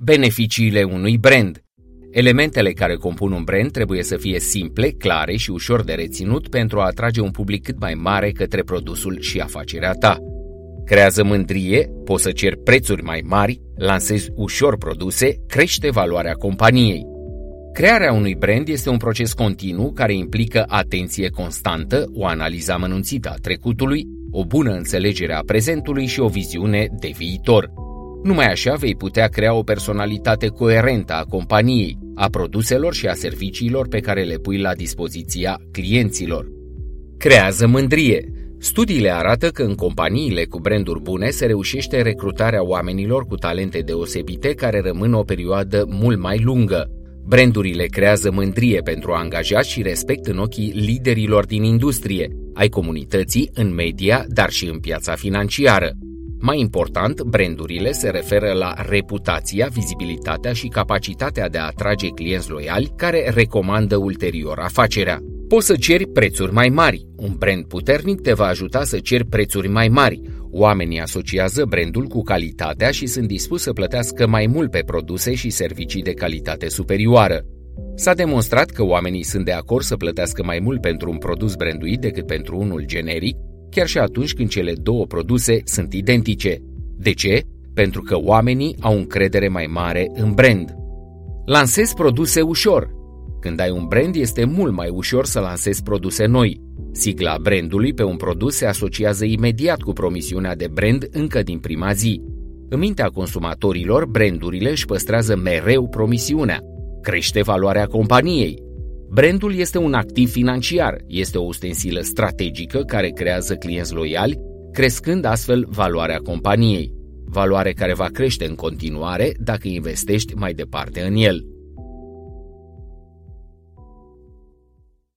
Beneficiile unui brand Elementele care compun un brand trebuie să fie simple, clare și ușor de reținut pentru a atrage un public cât mai mare către produsul și afacerea ta. Creează mândrie, poți să ceri prețuri mai mari, lansezi ușor produse, crește valoarea companiei. Crearea unui brand este un proces continuu care implică atenție constantă, o analiză amănunțită a trecutului, o bună înțelegere a prezentului și o viziune de viitor. Numai așa vei putea crea o personalitate coerentă a companiei, a produselor și a serviciilor pe care le pui la dispoziția clienților. Creează mândrie. Studiile arată că în companiile cu branduri bune se reușește recrutarea oamenilor cu talente deosebite care rămân o perioadă mult mai lungă. Brandurile creează mândrie pentru angajați și respect în ochii liderilor din industrie, ai comunității, în media, dar și în piața financiară. Mai important, brandurile se referă la reputația, vizibilitatea și capacitatea de a atrage clienți loiali care recomandă ulterior afacerea. Poți să ceri prețuri mai mari. Un brand puternic te va ajuta să ceri prețuri mai mari. Oamenii asociază brandul cu calitatea și sunt dispuși să plătească mai mult pe produse și servicii de calitate superioară. S-a demonstrat că oamenii sunt de acord să plătească mai mult pentru un produs branduit decât pentru unul generic, chiar și atunci când cele două produse sunt identice. De ce? Pentru că oamenii au încredere mai mare în brand. Lansezi produse ușor. Când ai un brand, este mult mai ușor să lansezi produse noi. Sigla brandului pe un produs se asociază imediat cu promisiunea de brand încă din prima zi. În mintea consumatorilor, brandurile își păstrează mereu promisiunea. Crește valoarea companiei, Brandul este un activ financiar, este o ustensilă strategică care creează clienți loiali, crescând astfel valoarea companiei, valoare care va crește în continuare dacă investești mai departe în el.